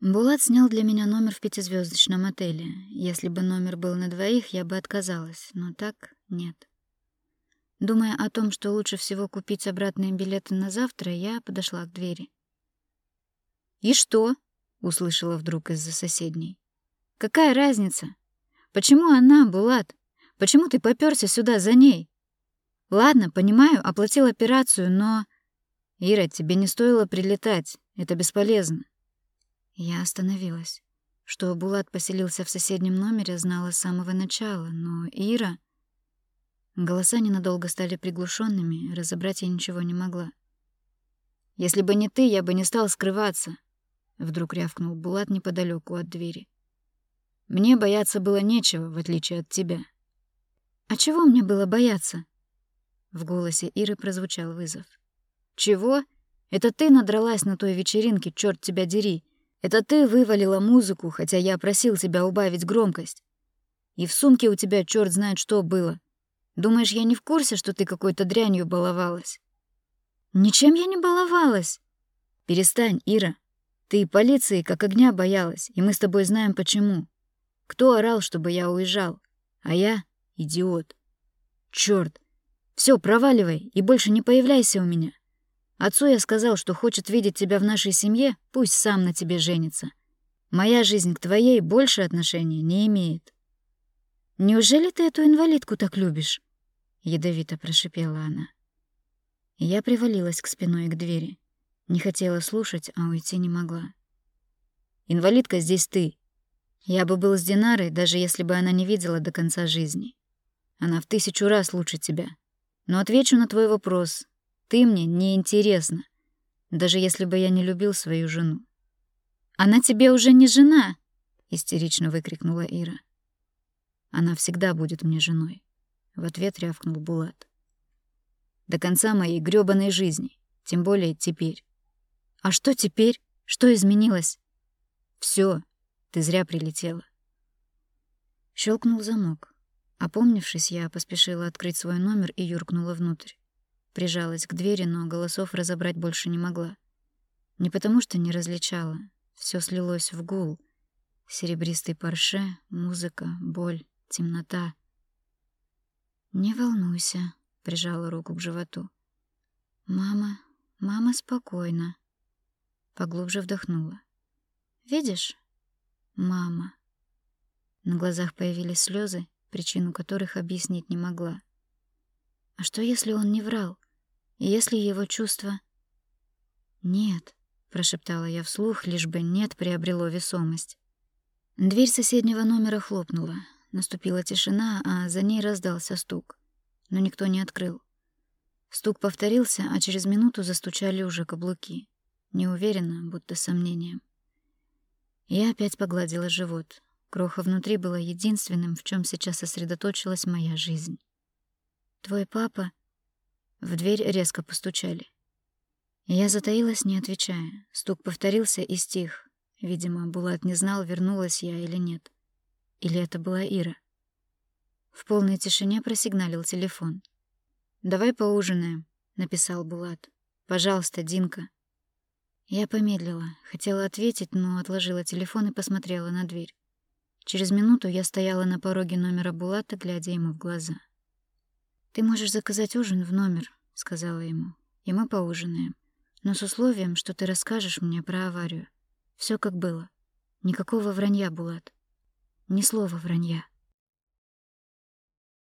Булат снял для меня номер в пятизвездочном отеле. Если бы номер был на двоих, я бы отказалась, но так нет. Думая о том, что лучше всего купить обратные билеты на завтра, я подошла к двери. «И что?» — услышала вдруг из-за соседней. «Какая разница? Почему она, Булат? Почему ты попёрся сюда за ней? Ладно, понимаю, оплатил операцию, но... Ира, тебе не стоило прилетать. Это бесполезно. Я остановилась. Что Булат поселился в соседнем номере, знала с самого начала, но Ира... Голоса ненадолго стали приглушенными, разобрать я ничего не могла. «Если бы не ты, я бы не стал скрываться», — вдруг рявкнул Булат неподалеку от двери. «Мне бояться было нечего, в отличие от тебя». «А чего мне было бояться?» В голосе Иры прозвучал вызов. «Чего? Это ты надралась на той вечеринке, черт тебя дери. Это ты вывалила музыку, хотя я просил тебя убавить громкость. И в сумке у тебя черт знает что было. Думаешь, я не в курсе, что ты какой-то дрянью баловалась?» «Ничем я не баловалась!» «Перестань, Ира. Ты полиции как огня боялась, и мы с тобой знаем почему. Кто орал, чтобы я уезжал? А я — идиот. Чёрт! Всё, проваливай и больше не появляйся у меня. Отцу я сказал, что хочет видеть тебя в нашей семье, пусть сам на тебе женится. Моя жизнь к твоей больше отношения не имеет. Неужели ты эту инвалидку так любишь? ядовито прошипела она. Я привалилась к спиной к двери. Не хотела слушать, а уйти не могла. Инвалидка здесь ты. Я бы был с Динарой, даже если бы она не видела до конца жизни. Она в тысячу раз лучше тебя. Но отвечу на твой вопрос. Ты мне не интересна, даже если бы я не любил свою жену. Она тебе уже не жена, истерично выкрикнула Ира. Она всегда будет мне женой, в ответ рявкнул Булат. До конца моей грёбаной жизни, тем более теперь. А что теперь? Что изменилось? Все, ты зря прилетела. Щелкнул замок. Опомнившись, я поспешила открыть свой номер и юркнула внутрь. Прижалась к двери, но голосов разобрать больше не могла. Не потому что не различала. Все слилось в гул. Серебристый парше, музыка, боль, темнота. «Не волнуйся», — прижала руку к животу. «Мама, мама спокойно». Поглубже вдохнула. «Видишь? Мама». На глазах появились слезы, причину которых объяснить не могла. А что, если он не врал? Если его чувства... «Нет», — прошептала я вслух, лишь бы «нет» приобрело весомость. Дверь соседнего номера хлопнула. Наступила тишина, а за ней раздался стук. Но никто не открыл. Стук повторился, а через минуту застучали уже каблуки. Неуверенно, будто сомнением. Я опять погладила живот. Кроха внутри была единственным, в чем сейчас сосредоточилась моя жизнь. Твой папа...» В дверь резко постучали. Я затаилась, не отвечая. Стук повторился и стих. Видимо, Булат не знал, вернулась я или нет. Или это была Ира. В полной тишине просигналил телефон. «Давай поужинаем», — написал Булат. «Пожалуйста, Динка». Я помедлила, хотела ответить, но отложила телефон и посмотрела на дверь. Через минуту я стояла на пороге номера Булата, глядя ему в глаза. «Ты можешь заказать ужин в номер», — сказала ему, — «и мы поужинаем. Но с условием, что ты расскажешь мне про аварию. Все как было. Никакого вранья, Булат. Ни слова вранья».